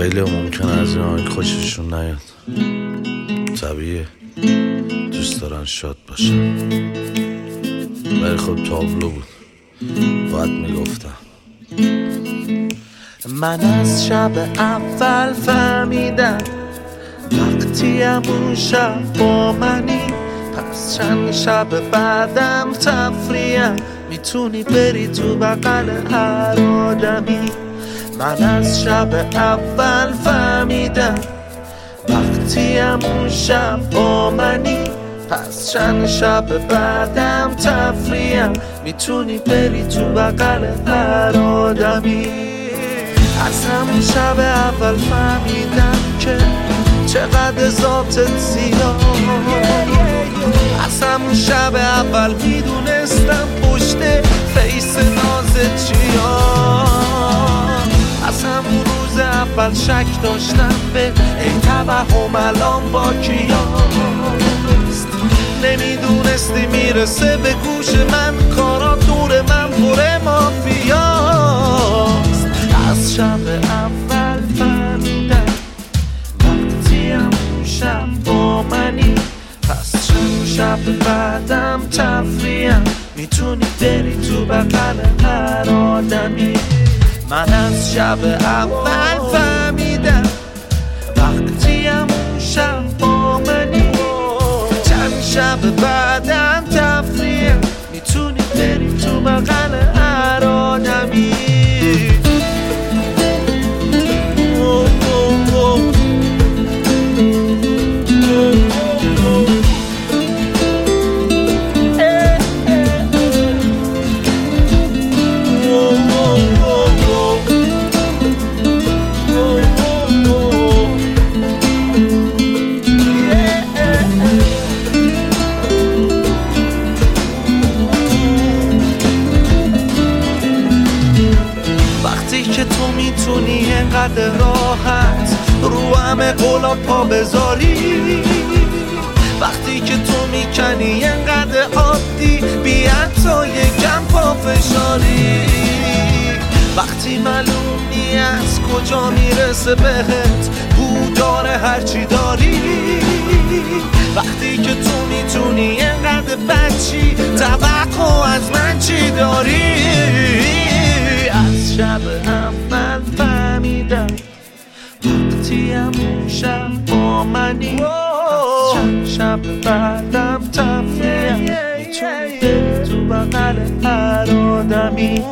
خیلی ممکنه از این آهنگ خوششون نیاد. طبیعیه. دوست دارن شاد باشن. ولی خب تابلو بود. باید می‌گفتم من از شب اول فهمیدم وقتی همون شب با منی پس چند شب بعدم تفریم می‌تونی بری تو بغل هر آدمی. من از شب اول فهمیدم وقتی همون شب با منی پس چند شب بعدم تفریم. می‌تونی بری تو بغل هر آدمی. از همون شب اول فهمیدم که چقدر ذاتت زیاد از همون شب اول می‌دونستم پشت اول شک داشتم به این توهم الان با کیاست؟ نمی‌دونستی می‌رسه به گوش من کارا دور من پر مافیاست. از شب اول فهمیدم وقتی همون شب با منی. پس چند شب بعدم تفریم می‌تونی بری تو بغل هر آدمی. من از شب اول چند شب بعدم تفریم می‌تونی بری تو می‌تونی انقدر راحت رو همه قولا پا بذاری؟ وقتی که تو می‌کنی انقدر عادی بی حتی یکم پا فشاری. وقتی معلوم نی از کجا می‌رسه بهت بودار هرچی داری. وقتی همون شب با منی. چند شب بعدم تفریم می‌تونی بری تو بغل هر آدمی.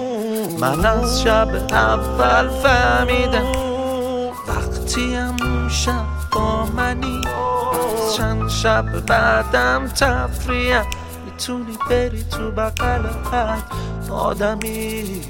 من از شب اول فهمیدم وقتی همون شب با منی. چند شب بعدم تفریم می‌تونی بری تو بغل هر آدمی.